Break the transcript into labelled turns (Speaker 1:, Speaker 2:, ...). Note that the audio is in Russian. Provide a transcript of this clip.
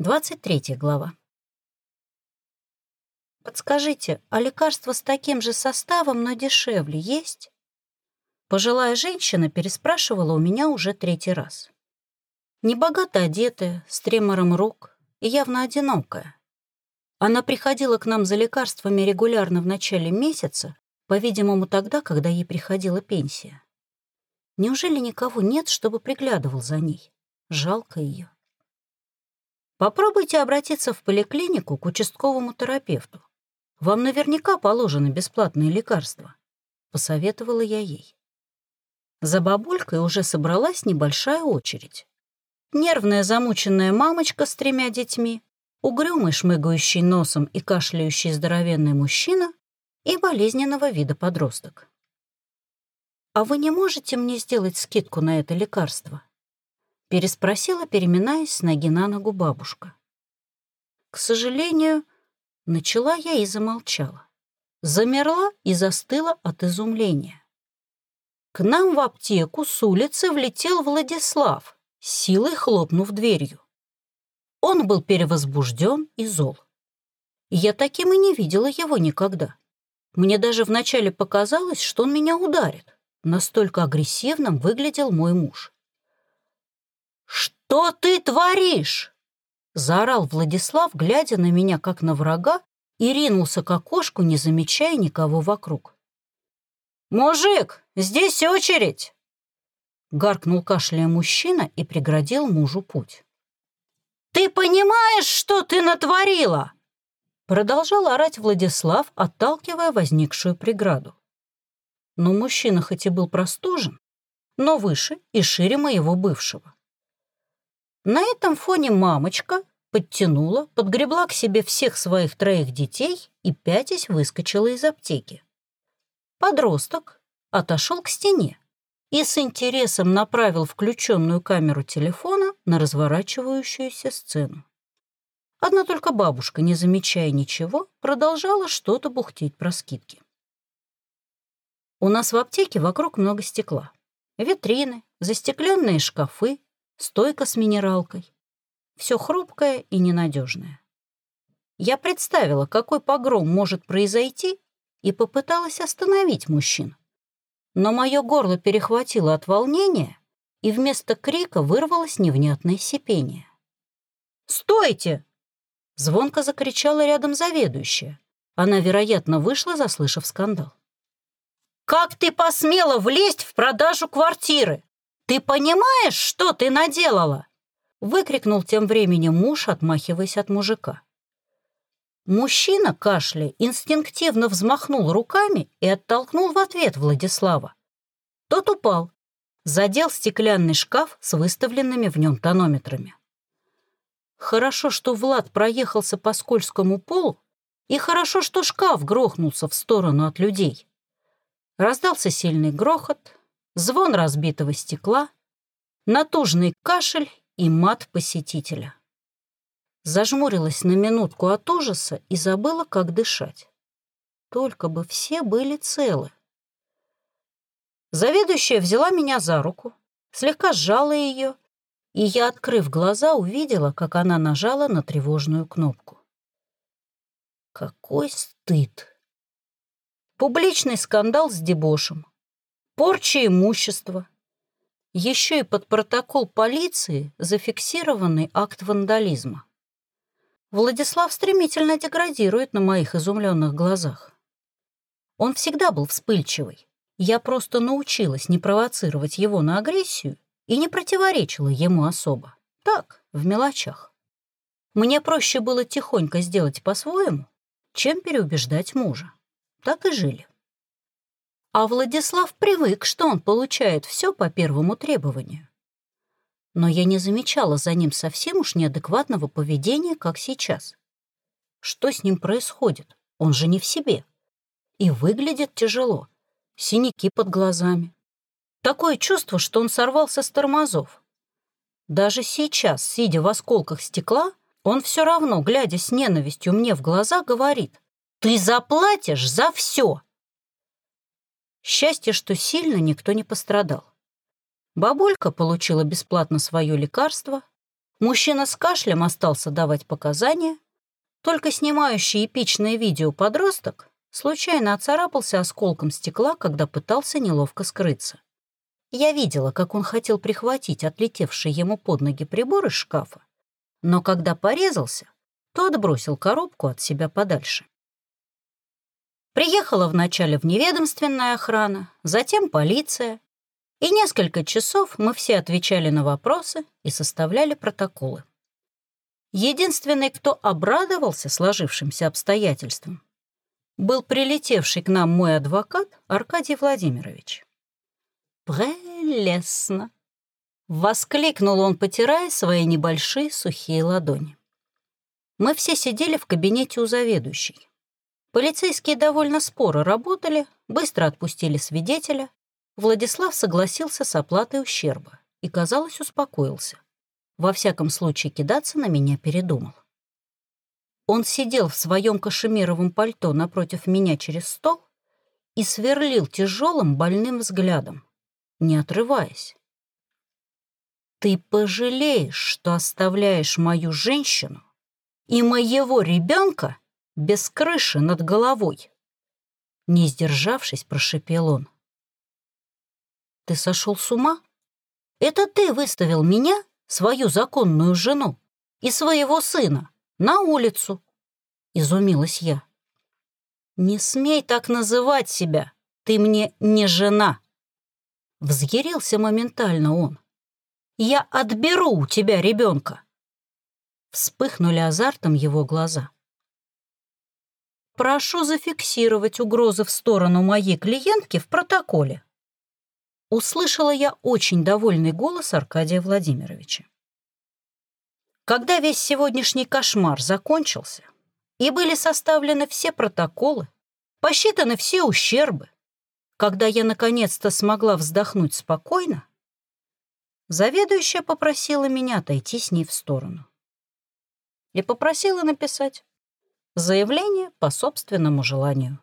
Speaker 1: 23 глава. Подскажите, а лекарство с таким же составом, но дешевле есть? Пожилая женщина переспрашивала у меня уже третий раз. Небогато одетая, с тремором рук и явно одинокая. Она приходила к нам за лекарствами регулярно в начале месяца, по-видимому, тогда, когда ей приходила пенсия. Неужели никого нет, чтобы приглядывал за ней? Жалко ее. Попробуйте обратиться в поликлинику к участковому терапевту. Вам наверняка положены бесплатные лекарства», — посоветовала я ей. За бабулькой уже собралась небольшая очередь. Нервная замученная мамочка с тремя детьми, угрюмый шмыгающий носом и кашляющий здоровенный мужчина и болезненного вида подросток. «А вы не можете мне сделать скидку на это лекарство?» Переспросила, переминаясь с ноги на ногу бабушка. К сожалению, начала я и замолчала. Замерла и застыла от изумления. К нам в аптеку с улицы влетел Владислав, силой хлопнув дверью. Он был перевозбужден и зол. Я таким и не видела его никогда. Мне даже вначале показалось, что он меня ударит. Настолько агрессивным выглядел мой муж. «Что ты творишь?» Заорал Владислав, глядя на меня как на врага, и ринулся к окошку, не замечая никого вокруг. «Мужик, здесь очередь!» Гаркнул кашляя мужчина и преградил мужу путь. «Ты понимаешь, что ты натворила?» Продолжал орать Владислав, отталкивая возникшую преграду. Но мужчина хоть и был простужен, но выше и шире моего бывшего. На этом фоне мамочка подтянула, подгребла к себе всех своих троих детей и пятясь выскочила из аптеки. Подросток отошел к стене и с интересом направил включенную камеру телефона на разворачивающуюся сцену. Одна только бабушка, не замечая ничего, продолжала что-то бухтеть про скидки. У нас в аптеке вокруг много стекла. Витрины, застекленные шкафы, стойка с минералкой. Все хрупкое и ненадежное. Я представила, какой погром может произойти, и попыталась остановить мужчин. Но мое горло перехватило от волнения, и вместо крика вырвалось невнятное сипение. «Стойте!» — звонко закричала рядом заведующая. Она, вероятно, вышла, заслышав скандал. «Как ты посмела влезть в продажу квартиры? «Ты понимаешь, что ты наделала?» — выкрикнул тем временем муж, отмахиваясь от мужика. Мужчина, кашляя, инстинктивно взмахнул руками и оттолкнул в ответ Владислава. Тот упал, задел стеклянный шкаф с выставленными в нем тонометрами. Хорошо, что Влад проехался по скользкому полу, и хорошо, что шкаф грохнулся в сторону от людей. Раздался сильный грохот, звон разбитого стекла, натужный кашель и мат посетителя. Зажмурилась на минутку от ужаса и забыла, как дышать. Только бы все были целы. Заведующая взяла меня за руку, слегка сжала ее, и я, открыв глаза, увидела, как она нажала на тревожную кнопку. Какой стыд! Публичный скандал с дебошем, порча имущества. Еще и под протокол полиции зафиксированный акт вандализма. Владислав стремительно деградирует на моих изумленных глазах. Он всегда был вспыльчивый. Я просто научилась не провоцировать его на агрессию и не противоречила ему особо. Так, в мелочах. Мне проще было тихонько сделать по-своему, чем переубеждать мужа. Так и жили. А Владислав привык, что он получает все по первому требованию. Но я не замечала за ним совсем уж неадекватного поведения, как сейчас. Что с ним происходит? Он же не в себе. И выглядит тяжело. Синяки под глазами. Такое чувство, что он сорвался с тормозов. Даже сейчас, сидя в осколках стекла, он все равно, глядя с ненавистью мне в глаза, говорит, «Ты заплатишь за все!» Счастье, что сильно никто не пострадал. Бабулька получила бесплатно свое лекарство, Мужчина с кашлем остался давать показания, только снимающий эпичное видео подросток случайно оцарапался осколком стекла, когда пытался неловко скрыться. Я видела, как он хотел прихватить отлетевший ему под ноги прибор из шкафа, но когда порезался, то отбросил коробку от себя подальше. Приехала вначале вневедомственная охрана, затем полиция, и несколько часов мы все отвечали на вопросы и составляли протоколы. Единственный, кто обрадовался сложившимся обстоятельствам, был прилетевший к нам мой адвокат Аркадий Владимирович. «Прелестно!» — воскликнул он, потирая свои небольшие сухие ладони. Мы все сидели в кабинете у заведующей. Полицейские довольно споро работали, быстро отпустили свидетеля. Владислав согласился с оплатой ущерба и, казалось, успокоился. Во всяком случае, кидаться на меня передумал. Он сидел в своем кашемировом пальто напротив меня через стол и сверлил тяжелым больным взглядом, не отрываясь. «Ты пожалеешь, что оставляешь мою женщину и моего ребенка без крыши над головой!» Не сдержавшись, прошепел он. «Ты сошел с ума? Это ты выставил меня свою законную жену и своего сына на улицу. Изумилась я. Не смей так называть себя. Ты мне не жена. Взъярился моментально он. Я отберу у тебя ребенка. Вспыхнули азартом его глаза. Прошу зафиксировать угрозы в сторону моей клиентки в протоколе услышала я очень довольный голос Аркадия Владимировича. Когда весь сегодняшний кошмар закончился, и были составлены все протоколы, посчитаны все ущербы, когда я наконец-то смогла вздохнуть спокойно, заведующая попросила меня отойти с ней в сторону. И попросила написать заявление по собственному желанию.